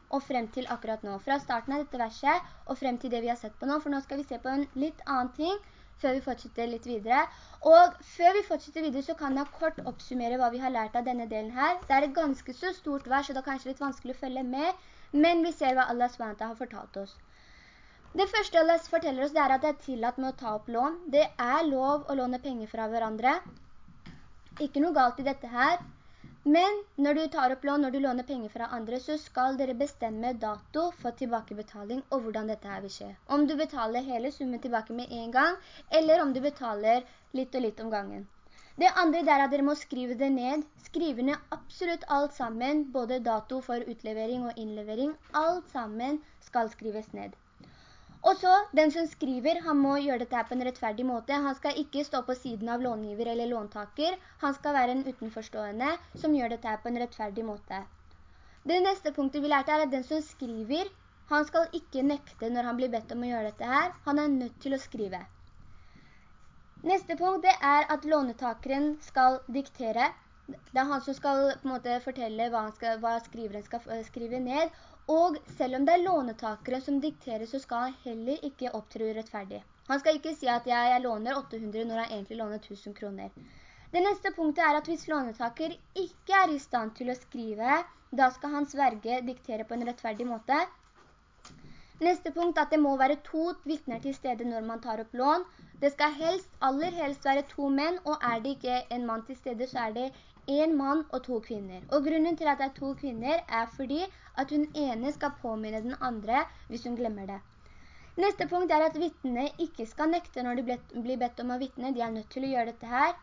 og frem til akkurat nå. Fra starten av dette verset og frem til det vi har sett på nå, for nå skal vi se på en litt annen ting før vi fortsetter litt videre. Og før vi fortsetter videre så kan jeg kort oppsummere hva vi har lært av denne delen her. Det er et ganske så stort vers, så det er kanskje litt vanskelig å følge med, men vi ser hva Allah SWT har fortalt oss. Det første Allah forteller oss er at det er tillatt med å ta opp lån. Det er lov å låne penger fra hverandre. Ikke noe galt i dette her. Men når du tar opp lån, når du låner penger fra andre, så skal dere bestemme dato for tilbakebetaling og hvordan dette her vil skje. Om du betaler hele summen tilbake med en gang, eller om du betaler litt og litt om gangen. Det andre er at dere må skrive det ned. Skrive ned absolutt alt sammen, både dato for utlevering og innlevering. Alt sammen skal skrives ned. Og så, den som skriver, han må gjøre dette på en rettferdig måte. Han skal ikke stå på siden av långiver eller låntaker. Han skal være en utenforstående som gjør dette på en rettferdig måte. Det neste punktet vi lærte er at den som skriver, han skal ikke nekte når han blir bedt om å gjøre dette her. Han er nødt til å skrive. Neste punkt er at lånetakeren skal diktere. Det er han som skal på en måte fortelle hva, skal, hva skriveren skal eh, skrive ned, og selv om det er lånetakere som dikterer, så skal han heller ikke opptre urettferdig. Han skal ikke si at jeg, jeg låner 800 når han egentlig låner 1000 kroner. Det neste punktet er at hvis lånetaker ikke er i stand til å skrive, da skal hans verge diktere på en rettferdig måte. Neste punkt er at det må være to vittner til stede når man tar opp lån. Det skal helst, aller helst være to menn, og er det ikke en mann til stede, så er det en mann og to kvinner. Og grunnen til at det er to kvinner er fordi at hun ene skal påminne den andre hvis hun glemmer det. Neste punkt er at vittnene ikke skal nekte når de blir bedt om å vittne. De er nødt til å gjøre dette her.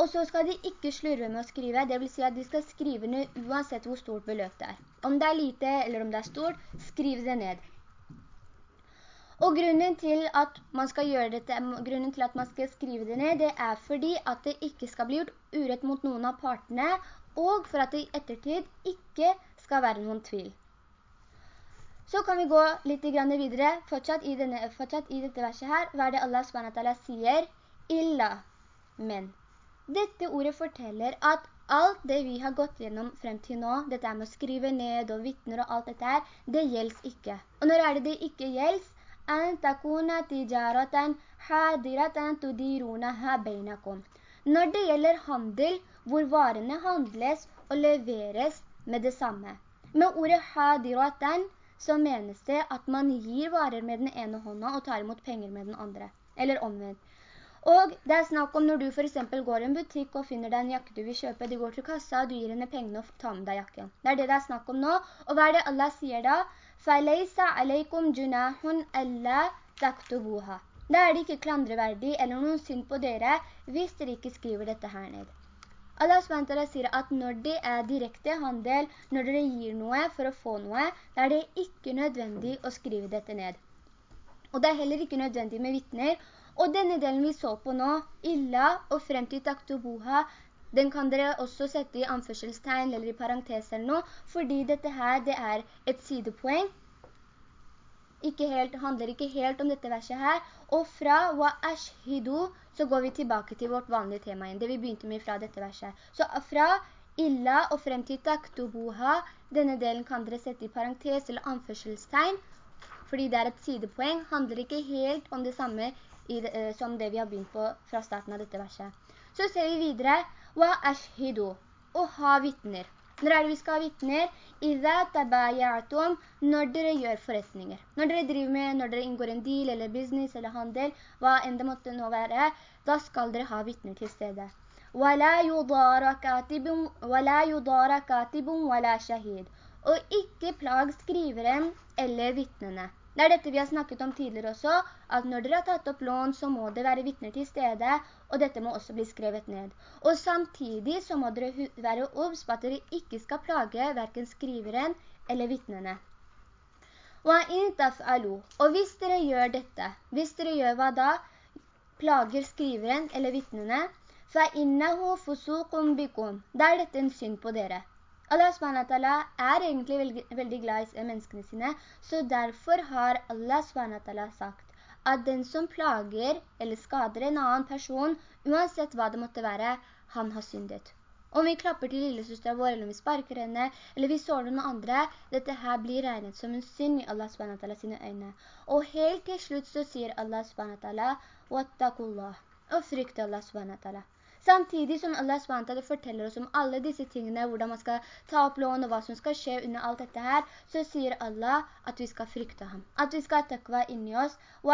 Og så skal de ikke slurve med å skrive, det vil si at de skal skrive ned uansett hvor stort beløp det er. Om det er lite eller om det er stort, skriv det ned. Og grunnen til at man skal gjøre dette, grunnen til at man skal skrive det ned, det er fordi at det ikke skal bli gjort urett mot noen av partene, og for at det i ettertid ikke skal være noen tvil. Så kan vi gå litt videre, fortsatt i, denne, fortsatt i dette verset her. Hva er det Allah SWT sier? Illa, men. Dette ordet forteller at alt det vi har gått gjennom frem til nå, dette med å skrive ned og vittner og alt dette her, det gjelder ikke. Og når er det det ikke gjelder? أن تكون تجارة حاضرة تديرونها بينكم Når det gjelder handel, hvor varene handles og leveres med det samme. Med ordet hadiratan så menes det at man gir varer med den ene hånda og tar imot penger med den andre. Eller omvendt. Og det er snakk om når du for eksempel går i en butikk og finner deg en jakke du vil kjøpe, du går til kassa, du gir henne pengene og tar med deg jakken. Det er det det er snakk om nå. Og hva er det Allah sier da? فَلَيْسَ عَلَيْكُمْ جُنَاحٌ أَلَّا تَكْتُبُوهَا Da er det ikke klandreverdig eller noen synd på dere hvis dere ikke skriver dette her ned. Allah SWT sier at når det er direkte handel, når dere gir noe for å få noe, da er det ikke nødvendig å skrive dette ned. Og det er heller ikke nødvendig med vittner. Og denne delen vi så på nå, illa og frem til taktubuha, den kan dere også sette i anførselstegn eller i parentes eller noe, fordi dette her, det er et sidepoeng ikke helt, handler ikke helt om dette verset her. Og fra wa ashhidu så går vi tilbake til vårt vanlige tema igjen. Det vi begynte med fra dette verset. Så fra illa og frem til taktubuha, denne delen kan dere sette i parentes eller anførselstegn, fordi det er et sidepoeng, handler ikke helt om det samme det, uh, som det vi har begynt på fra starten av dette verset. Så ser vi videre, å ha vittner. Når er det vi skal ha vittner? Når dere gjør forretninger. Når dere driver med, når dere inngår en deal eller business eller handel, hva enn det måtte nå være, da skal dere ha vittner til stedet. Og ikke plag skriveren eller vittnene. Det er dette vi har snakket om tidligere også, at når dere har tatt opp lån, så må det være vittner til stede, og dette må også bli skrevet ned. Og samtidig så må dere være obs på at dere ikke skal plage hverken skriveren eller vittnene. Og hvis dere gjør dette, hvis dere gjør hva da? Plager skriveren eller vittnene, da er dette en synd på dere. Allah SWT er egentlig veldig, glad i menneskene sine, så derfor har Allah SWT sagt at den som plager eller skader en annen person, uansett hva det måtte være, han har syndet. Om vi klapper til lillesøsteren vår, eller om vi sparker henne, eller vi såler noen andre, dette her blir regnet som en synd i Allah SWT sine øyne. Og helt til slutt så sier Allah SWT, «Wattakullah», og frykter Allah SWT. Samtidig som Allah SWT forteller oss om alle disse tingene, hvordan man skal ta opp lån og hva som skal skje under alt dette her, så sier Allah at vi skal frykte ham. At vi skal ha takva inni oss. Og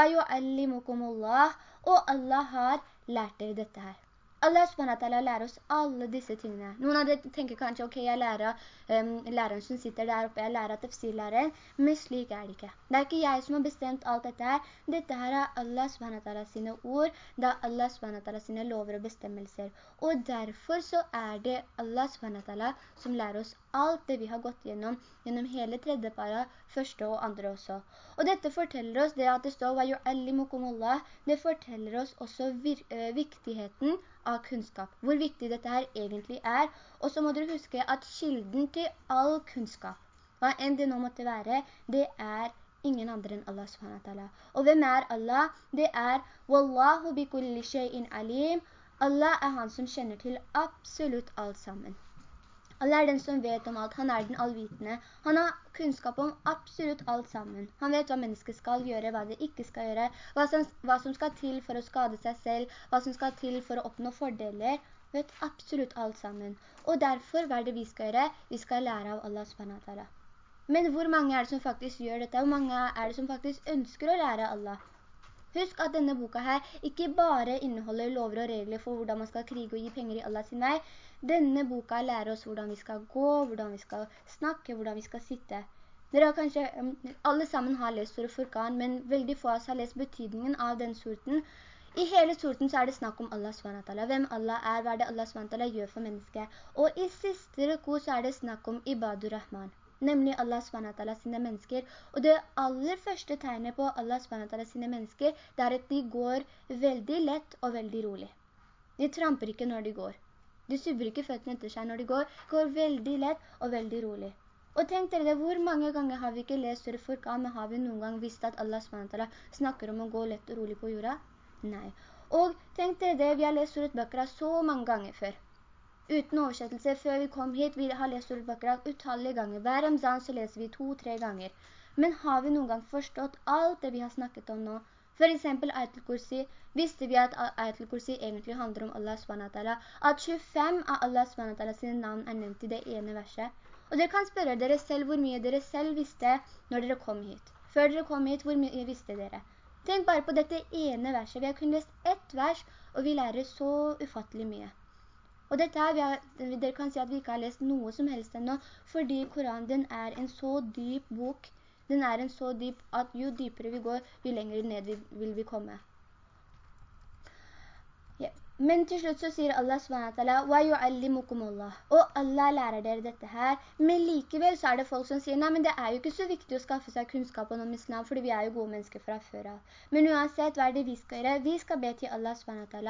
Allah har lært dere dette her. Allah SWT lærer oss alle disse tingene. Noen av dere tenker kanskje, ok, jeg lærer um, læreren som sitter der oppe, jeg lærer tafsir-læreren, men slik er det ikke. Det er ikke jeg som har bestemt alt dette her. Dette her er Allah SWT sine ord, det er Allah SWT sine lover og bestemmelser. Og derfor så er det Allah SWT som lærer oss alt det vi har gått gjennom, gjennom hele tredje para, første og andre også. Og dette forteller oss det at det står Allah», det forteller oss også eh, viktigheten av kunnskap, hvor viktig dette her egentlig er. Og så må dere huske at kilden til all kunnskap, hva enn det nå måtte være, det er ingen andre enn Allah subhanahu Og hvem er Allah? Det er Wallahu bi kulli shay'in alim. Allah er han som kjenner til absolutt alt sammen. Allah er den som vet om alt. Han er den allvitende. Han har kunnskap om absolutt alt sammen. Han vet hva mennesket skal gjøre, hva det ikke skal gjøre, hva som, hva som skal til for å skade seg selv, hva som skal til for å oppnå fordeler. Han Vet absolutt alt sammen. Og derfor, hva er det vi skal gjøre? Vi skal lære av Allah subhanahu Men hvor mange er det som faktisk gjør dette? Hvor mange er det som faktisk ønsker å lære Allah? Husk at denne boka her ikke bare inneholder lover og regler for hvordan man skal krige og gi penger i Allahs vei, denne boka lærer oss hvordan vi skal gå, hvordan vi skal snakke, hvordan vi skal sitte. Dere har kanskje, um, alle sammen har lest Surah Furqan, men veldig få av oss har lest betydningen av den sorten. I hele sorten så er det snakk om Allah SWT. Hvem Allah er, hva er det Allah SWT gjør for mennesket. Og i siste reko så er det snakk om Ibadur Rahman nemlig Allah SWT sine mennesker. Og det aller første tegnet på Allah SWT sine mennesker, det er at de går veldig lett og veldig rolig. De tramper ikke når de går. De subber ikke føttene etter seg når de går, går veldig lett og veldig rolig. Og tenk dere det, hvor mange ganger har vi ikke lest Surah Furqan, men har vi noen gang visst at Allah SWT snakker om å gå lett og rolig på jorda? Nei. Og tenk dere det, vi har lest Surah Bakra så mange ganger før. Uten oversettelse, før vi kom hit, vi har lest Surah Bakra utallige ganger. Hver Ramzan så leser vi to-tre ganger. Men har vi noen gang forstått alt det vi har snakket om nå? For eksempel Aytel Kursi, visste vi at Aytel Kursi egentlig handler om Allah SWT, at 25 av Allah SWT sine navn er nevnt i det ene verset. Og dere kan spørre dere selv hvor mye dere selv visste når dere kom hit. Før dere kom hit, hvor mye visste dere? Tenk bare på dette ene verset. Vi har kun lest ett vers, og vi lærer så ufattelig mye. Og dette her, dere kan si at vi ikke har lest noe som helst ennå, fordi Koranen den er en så dyp bok. Den er en så dyp at jo dypere vi går, jo lengre ned vil vi komme. Men til slutt så sier Allah SWT. Og Allah lærer dere dette her. Men likevel så er det folk som sier, nei, men det er jo ikke så viktig å skaffe seg kunnskap om islam, fordi vi er jo gode mennesker fra før av. Men uansett, hva er det vi skal gjøre? Vi skal be til Allah SWT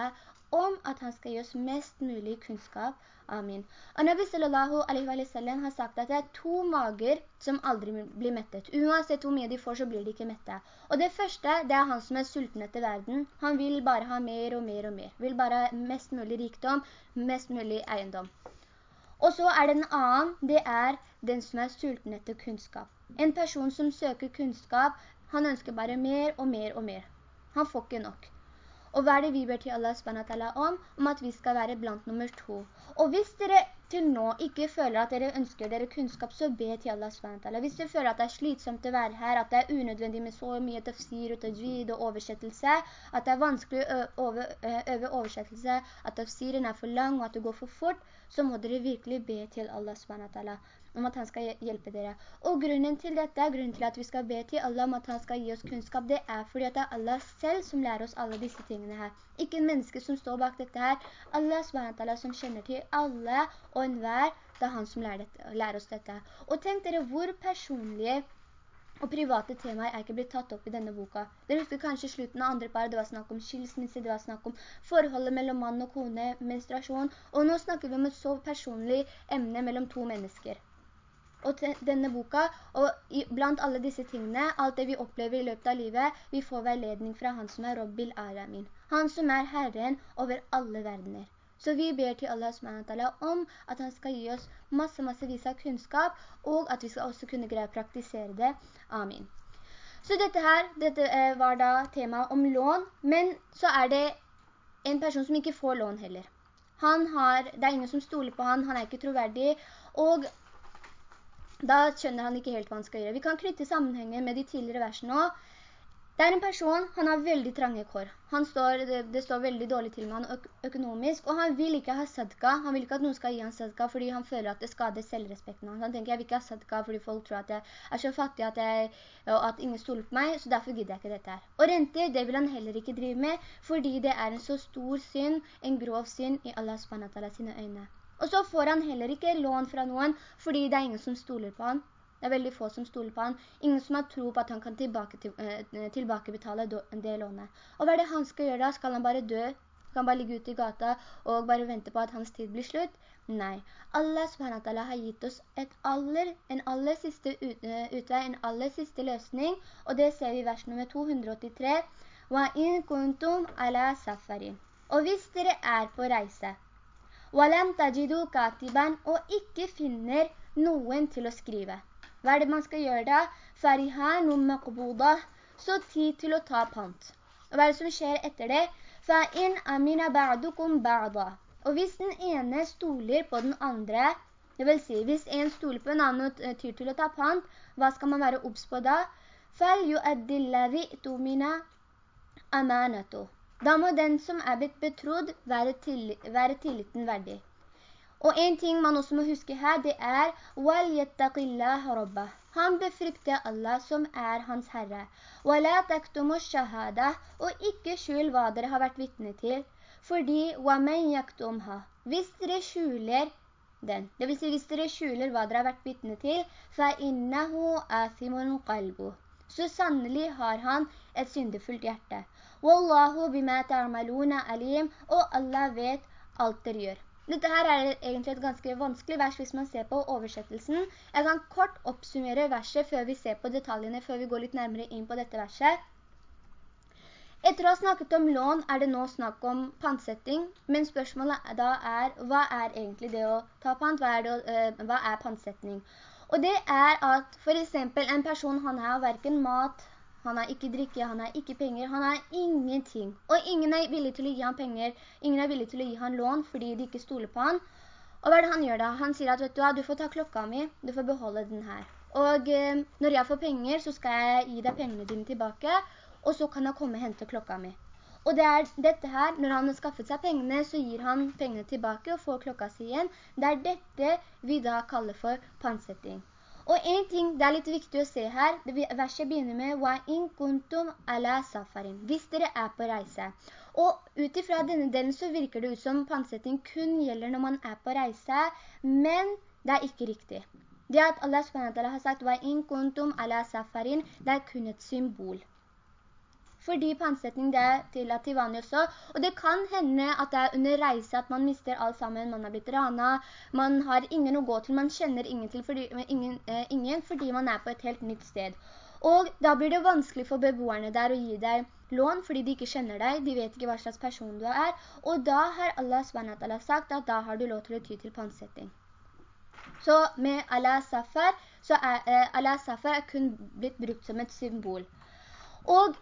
om at han skal gi oss mest mulig kunnskap Amin. Og Nabi sallallahu alaihi wa sallam har sagt at det er to mager som aldri blir mettet. Uansett hvor mye de får, så blir de ikke mettet. Og det første, det er han som er sulten etter verden. Han vil bare ha mer og mer og mer. Vil bare ha mest mulig rikdom, mest mulig eiendom. Og så er det en annen, det er den som er sulten etter kunnskap. En person som søker kunnskap, han ønsker bare mer og mer og mer. Han får ikke nok. Og hva er det vi ber til Allah SWT om? Om at vi skal være blant nummer to. Og hvis dere til nå ikke føler at dere ønsker dere kunnskap, så be til Allah SWT. Hvis dere føler at det er slitsomt å være her, at det er unødvendig med så mye tafsir og tajvid og oversettelse, at det er vanskelig å øve, øve oversettelse, at tafsiren er for lang og at det går for fort, så må dere virkelig be til Allah SWT om at han skal hjelpe dere. Og grunnen til dette, grunnen til at vi skal be til Allah om at han skal gi oss kunnskap, det er fordi at det er Allah selv som lærer oss alle disse tingene her. Ikke en menneske som står bak dette her. Allah SWT som kjenner til alle og enhver, det er han som lærer, dette, lærer oss dette. Og tenk dere hvor personlige og private temaer er ikke blitt tatt opp i denne boka. Dere husker kanskje slutten av andre par, det var snakk om skilsmisse, det var snakk om forholdet mellom mann og kone, menstruasjon, og nå snakker vi om et så personlig emne mellom to mennesker og denne boka, og blant alle disse tingene, alt det vi opplever i løpet av livet, vi får veiledning fra han som er Robbil Alamin. Han som er Herren over alle verdener. Så vi ber til Allah SWT om at han skal gi oss masse, masse vis av kunnskap, og at vi skal også kunne greie å praktisere det. Amin. Så dette her, dette eh, var da tema om lån, men så er det en person som ikke får lån heller. Han har, det er ingen som stoler på han, han er ikke troverdig, og da skjønner han ikke helt hva han skal gjøre. Vi kan knytte sammenhengen med de tidligere versene også. Det er en person, han har veldig trange kår. Står, det, det, står veldig dårlig til med han øk økonomisk, og han vil ikke ha sadka. Han vil ikke at noen skal gi han sadka, fordi han føler at det skader selvrespekten hans. Han tenker, jeg vil ikke ha sadka, fordi folk tror at jeg er så fattig at, jeg, at ingen stoler på meg, så derfor gidder jeg ikke dette her. Og renter, det vil han heller ikke drive med, fordi det er en så stor synd, en grov synd i Allah SWT sine øyne. Og så får han heller ikke lån fra noen, fordi det er ingen som stoler på han. Det er veldig få som stoler på han. Ingen som har tro på at han kan tilbake, til, eh, tilbakebetale det lånet. Og hva er det han skal gjøre da? Skal han bare dø? Skal han bare ligge ute i gata og bare vente på at hans tid blir slutt? Nei. Allah SWT har gitt oss aller, en aller siste eh, utvei, en aller siste løsning, og det ser vi i vers nummer 283. «Wa in kuntum ala safari». Og hvis dere er på reise, وَلَمْ تَجِدُوا كَاتِبًا og ikke finner noen til å skrive. Hva er det man skal gjøre da? فَرِهَانُ مَقْبُودَ Så tid til å ta pant. Og hva er det som skjer etter det? فَإِنْ أَمِنَ بَعْدُكُمْ بَعْضًا Og hvis den ene stoler på den andre, det vil si, hvis en stoler på en annen og tyr til å ta pant, hva skal man være obs på da? فَلْيُؤَدِّ الَّذِي اُتُمِنَ أَمَانَتُهُ da må den som er blitt betrodd være, til, være tilliten verdig. Og en ting man også må huske her, det er Han befrykter Allah som er hans Herre. Og ikke skjul hva dere har vært vittne til. Fordi Hvis dere skjuler den, det vil si hvis dere skjuler hva dere har vært vittne til, så sannelig har han et syndefullt hjerte. Wallahu bima ta'maluna alim, og Allah vet alt dere gjør. Dette her er egentlig et ganske vanskelig vers hvis man ser på oversettelsen. Jeg kan kort oppsummere verset før vi ser på detaljene, før vi går litt nærmere inn på dette verset. Etter å ha snakket om lån er det nå snakk om pantsetting, men spørsmålet da er, hva er egentlig det å ta pant? Hva er, det, uh, hva er pantsetning? Og det er at for eksempel en person, han har hverken mat, han har ikke drikke, han har ikke penger, han har ingenting. Og ingen er villig til å gi han penger, ingen er villig til å gi han lån fordi de ikke stoler på han. Og hva er det han gjør da? Han sier at, vet du hva, du får ta klokka mi, du får beholde den her. Og eh, når jeg får penger, så skal jeg gi deg pengene dine tilbake, og så kan jeg komme og hente klokka mi. Og det er dette her, når han har skaffet seg pengene, så gir han pengene tilbake og får klokka si igjen. Det er dette vi da kaller for pansetting. Og en ting det er litt viktig å se her, verset begynner med «Wa in kuntum ala safarin», hvis dere er på reise. Og utifra denne delen så virker det ut som pansetting kun gjelder når man er på reise, men det er ikke riktig. Det at Allah har sagt «Wa in kuntum ala safarin», det er kun et symbol fordi pantsetning det er tillatt til vanlig også, og det kan hende at det er under reise at man mister alt sammen, man har blitt rana, man har ingen å gå til, man kjenner ingen, til fordi, ingen, eh, ingen fordi man er på et helt nytt sted. Og da blir det vanskelig for beboerne der å gi deg lån, fordi de ikke kjenner deg, de vet ikke hva slags person du er, og da har Allah SWT sagt at da har du lov til å ty til pantsetting. Så med Allah Safar, så er eh, Allah Safar kun blitt brukt som et symbol. Og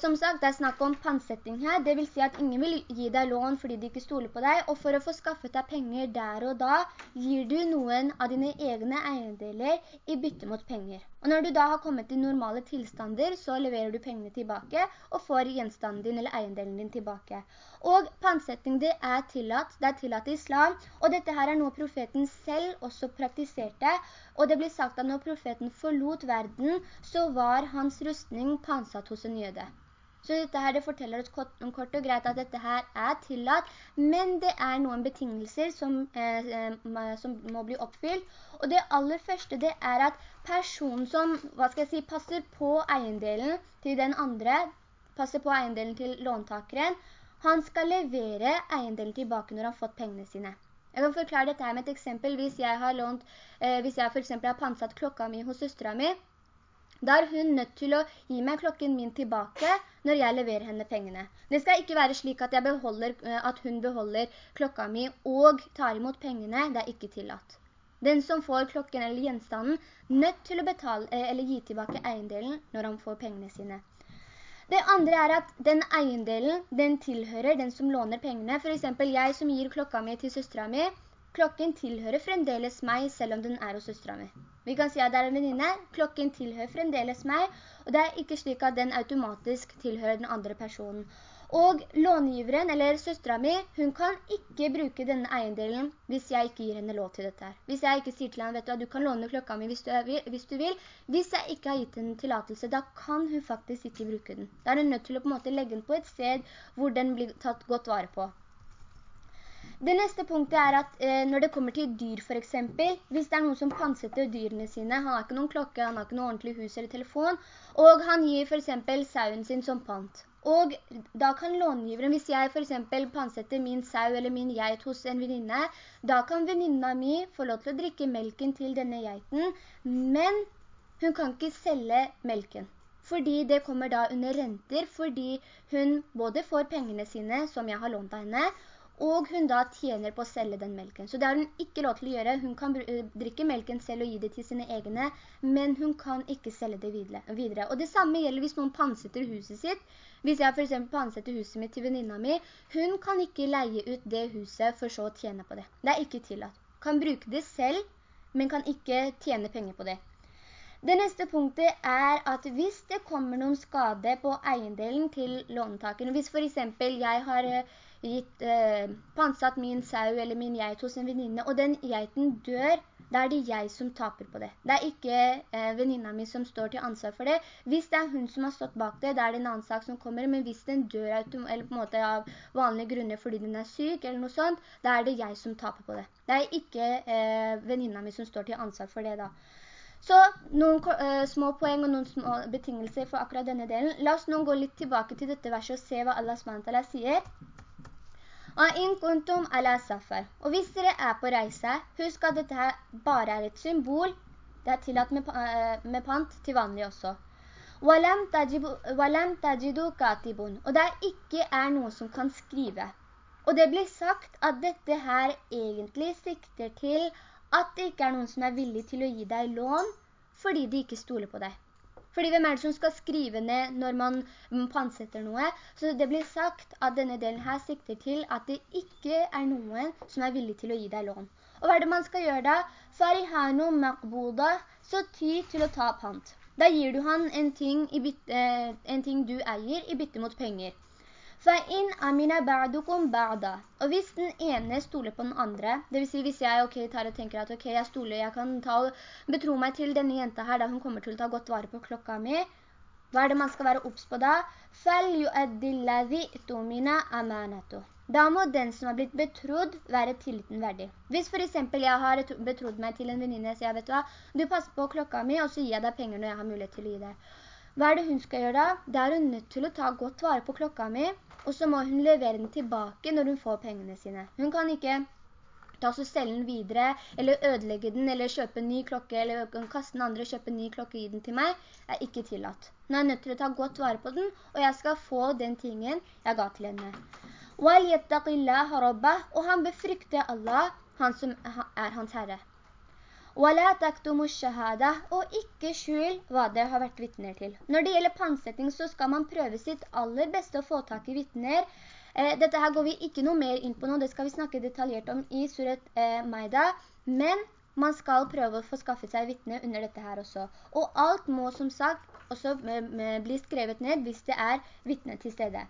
som sagt, det er snakk om pansetting her. Det vil si at ingen vil gi deg lån fordi de ikke stoler på deg, og for å få skaffet deg penger der og da, gir du noen av dine egne eiendeler i bytte mot penger. Og når du da har kommet til normale tilstander, så leverer du pengene tilbake og får gjenstanden din eller eiendelen din tilbake. Og pansetning, det er tillatt, det er tillatt i islam, og dette her er noe profeten selv også praktiserte, og det blir sagt at når profeten forlot verden, så var hans rustning pansatt hos en jøde. Så dette her det forteller oss kort, kort, og greit at dette her er tillatt, men det er noen betingelser som, eh, eh, som må bli oppfylt. Og det aller første det er at personen som, hva skal si, passer på eiendelen til den andre, passer på eiendelen til låntakeren, han skal levere eiendelen tilbake når han har fått pengene sine. Jeg kan forklare dette med et eksempel. Hvis jeg har lånt, eh, hvis jeg for eksempel har pansatt klokka mi hos søstra mi, da er hun nødt til å gi meg klokken min tilbake når jeg leverer henne pengene. Det skal ikke være slik at, beholder, eh, at hun beholder klokka mi og tar imot pengene. Det er ikke tillatt. Den som får klokken eller gjenstanden, nødt til å betale eh, eller gi tilbake eiendelen når han får pengene sine. Det andre er at den eiendelen, den tilhører den som låner pengene. For eksempel jeg som gir klokka mi til søstra mi, klokken tilhører fremdeles meg selv om den er hos søstra mi. Vi kan si at det er en venninne, klokken tilhører fremdeles meg, og det er ikke slik at den automatisk tilhører den andre personen. Og långiveren, eller søstra mi, hun kan ikke bruke denne eiendelen hvis jeg ikke gir henne lov til dette. her. Hvis jeg ikke sier til henne, vet du, du kan låne klokka mi hvis du, hvis du vil. Hvis jeg ikke har gitt henne tillatelse, da kan hun faktisk ikke bruke den. Da er hun nødt til å på en måte legge den på et sted hvor den blir tatt godt vare på. Det neste punktet er at eh, når det kommer til dyr for eksempel, hvis det er noen som pansetter dyrene sine, han har ikke noen klokke, han har ikke noe ordentlig hus eller telefon, og han gir for eksempel sauen sin som pant. Og da kan långiveren, hvis jeg for eksempel pansetter min sau eller min geit hos en venninne, da kan venninna mi få lov til å drikke melken til denne geiten, men hun kan ikke selge melken. Fordi det kommer da under renter, fordi hun både får pengene sine som jeg har lånt av henne, og hun da tjener på å selge den melken. Så det har hun ikke lov til å gjøre. Hun kan eh, drikke melken selv og gi det til sine egne, men hun kan ikke selge det videre. Og det samme gjelder hvis noen pansetter huset sitt. Hvis jeg for eksempel pansetter huset mitt til venninna mi, hun kan ikke leie ut det huset for så å tjene på det. Det er ikke tillatt. Kan bruke det selv, men kan ikke tjene penger på det. Det neste punktet er at hvis det kommer noen skade på eiendelen til låntakeren, hvis for eksempel jeg har eh, gitt, eh, pansatt min sau eller min geit hos en venninne, og den geiten dør, da er det jeg som taper på det. Det er ikke eh, venninna mi som står til ansvar for det. Hvis det er hun som har stått bak det, da er det en annen sak som kommer, men hvis den dør av vanlige grunner fordi den er syk eller noe sånt, da er det jeg som taper på det. Det er ikke eh, venninna mi som står til ansvar for det da. Så noen uh, små poeng og noen små betingelser for akkurat denne delen. La oss nå gå litt tilbake til dette verset og se hva Allah SWT sier. Og hvis dere er på reise, husk at dette her bare er et symbol. Det er tillatt med, uh, med pant til vanlig også. Og det ikke er noe som kan skrive. Og det blir sagt at dette her egentlig sikter til at det ikke er noen som er villig til å gi deg lån, fordi de ikke stoler på deg. Fordi hvem er det som skal skrive ned når man pansetter noe? Så det blir sagt at denne delen her sikter til at det ikke er noen som er villig til å gi deg lån. Og hva er det man skal gjøre da? Farihano makboda, så ty til å ta pant. Da gir du han en ting, bytte, en ting du eier i bytte mot penger. فَإِنْ أَمِنَ بَعْدُكُمْ بَعْدَ Og hvis den ene stoler på den andre, det vil si hvis jeg ok, tar og tenker at ok, jeg stoler, jeg kan ta og betro meg til denne jenta her, da hun kommer til å ta godt vare på klokka mi, hva er det man skal være opps på da? فَلْيُؤَدِّ الَّذِي اِتُمِنَ أَمَانَتُ Da må den som har blitt betrodd være tilliten verdig. Hvis for eksempel jeg har betrodd meg til en venninne, så jeg vet hva, du passer på klokka mi, og så gir jeg deg penger når jeg har mulighet til å gi deg. Hva er det hun skal gjøre da? Da er hun nødt til å ta godt vare på klokka mi, og så må hun levere den tilbake når hun får pengene sine. Hun kan ikke ta så selge den videre, eller ødelegge den, eller kjøpe en ny klokke, eller kaste den andre og kjøpe en ny klokke gi den til meg, er ikke tillatt. Hun er nødt til å ta godt vare på den, og jeg skal få den tingen jeg ga til henne. Og han befrykter Allah, han som er hans herre og ikke skjul hva det har vært vittner til. Når det gjelder pannsetting, så skal man prøve sitt aller beste å få tak i vittner. Eh, dette her går vi ikke noe mer inn på nå, det skal vi snakke detaljert om i Surat eh, Maida, men man skal prøve å få skaffet seg vittner under dette her også. Og alt må som sagt også eh, eh, bli skrevet ned hvis det er vittner til stede.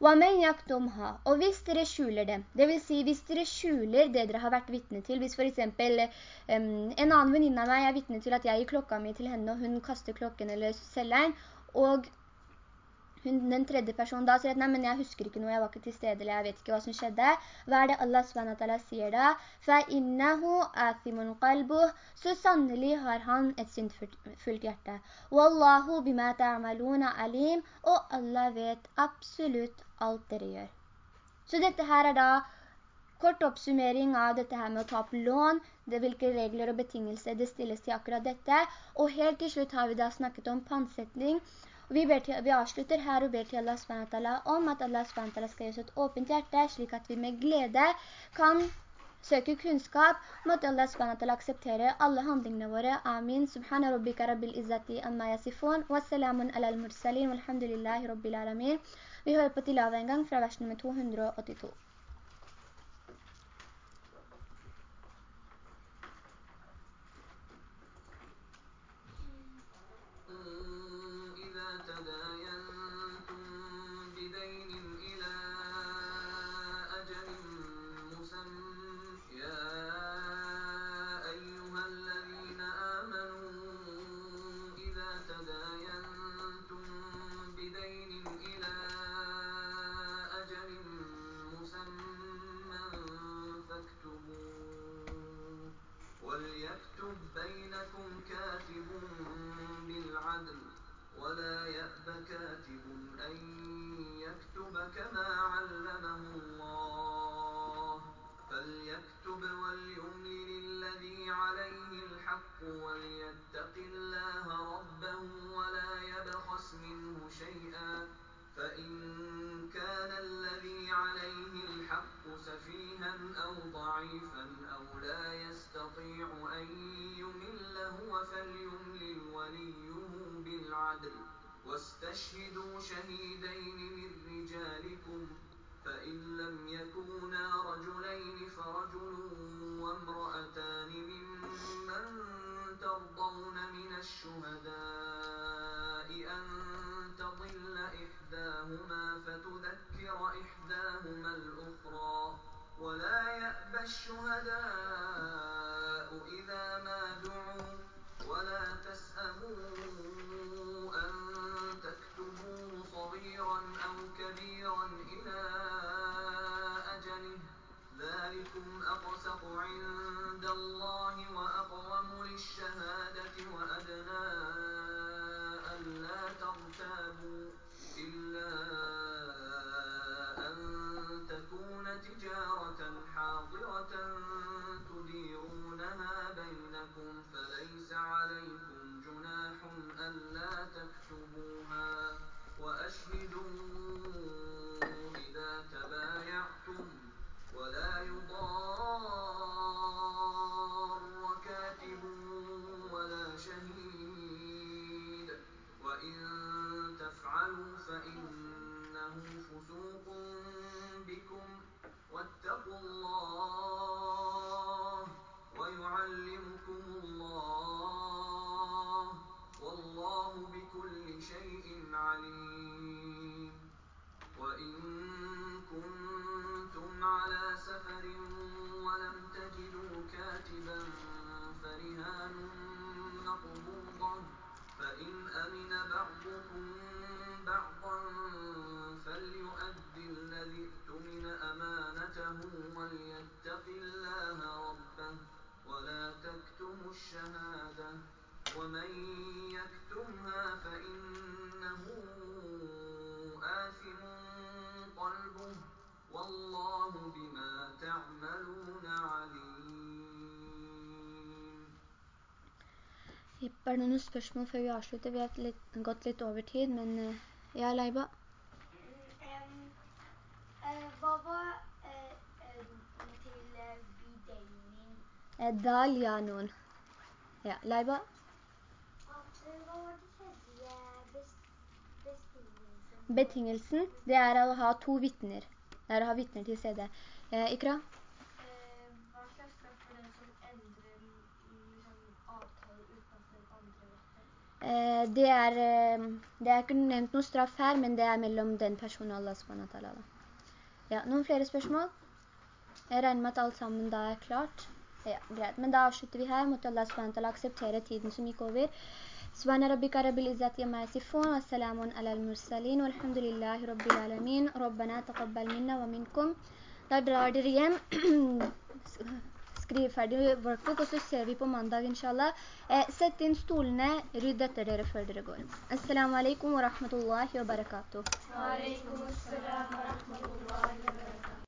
Og hvis dere skjuler det, det vil si hvis dere skjuler det dere har vært vittne til, hvis for eksempel en annen venninne av meg er vittne til at jeg gir klokka mi til henne, og hun kaster klokken eller selger og hun, den tredje personen da sier at nei, men jeg husker ikke noe, jeg var ikke til stede, eller jeg vet ikke hva som skjedde. Hva er det Allah SWT sier da? فَإِنَّهُ آثِمٌ قَلْبُهُ Så sannelig har han et syndfullt hjerte. وَاللَّهُ بِمَا تَعْمَلُونَ alim Og Allah vet absolutt alt dere gjør. Så dette her er da kort oppsummering av dette her med å ta opp lån, det hvilke regler og betingelser det stilles til akkurat dette. Og helt til slutt har vi da snakket om pannsetning, vi, til, vi, avslutter her og ber til Allah SWT om at Allah SWT skal gi oss et åpent hjerte, slik at vi med glede kan søke kunnskap. Måtte Allah SWT akseptere alle handlingene våre. Amin. Subhana rabbika rabbil izzati amma yasifun. Wassalamun ala al-mursalin. Walhamdulillahi rabbil alamin. Vi hører på tilave en gang fra vers nummer 282. أمانته وليتق الله ربه ولا تكتموا الشهادة ومن يكتمها فإنه آثم قلبه والله بما تعملون عليم Er det noen spørsmål før vi avslutter? Vi har litt, gått litt over tid, men eh, ja, Leiba? Em, eh, hva var Dal, ja, noen. Ja, Leiba? Det Betingelsen, det er å ha to vittner. Det er å ha vittner til stede. Eh, Ikra? Eh, hva slags straff for den som endrer avtaler uten at den andre vet det? Eh, det, er, eh, det er ikke nevnt noen straff her, men det er mellom den personen og Allah da. Ja, noen flere spørsmål? Jeg regner med at alt sammen da er klart. Ja, greit. Men da avslutter vi her. Måtte Allah SWT akseptere tiden som gikk over. سبحان ربك رب العزة عما يصفون وسلام على المرسلين والحمد لله رب العالمين ربنا تقبل منا ومنكم Da drar dere hjem, skriv ferdig workbook, og så ser vi på mandag, inshallah. Eh, sett inn stolene, rydd etter dere før dere går. Assalamu alaikum wa rahmatullahi wa barakatuh. Wa alaikum assalam wa rahmatullahi wa barakatuh.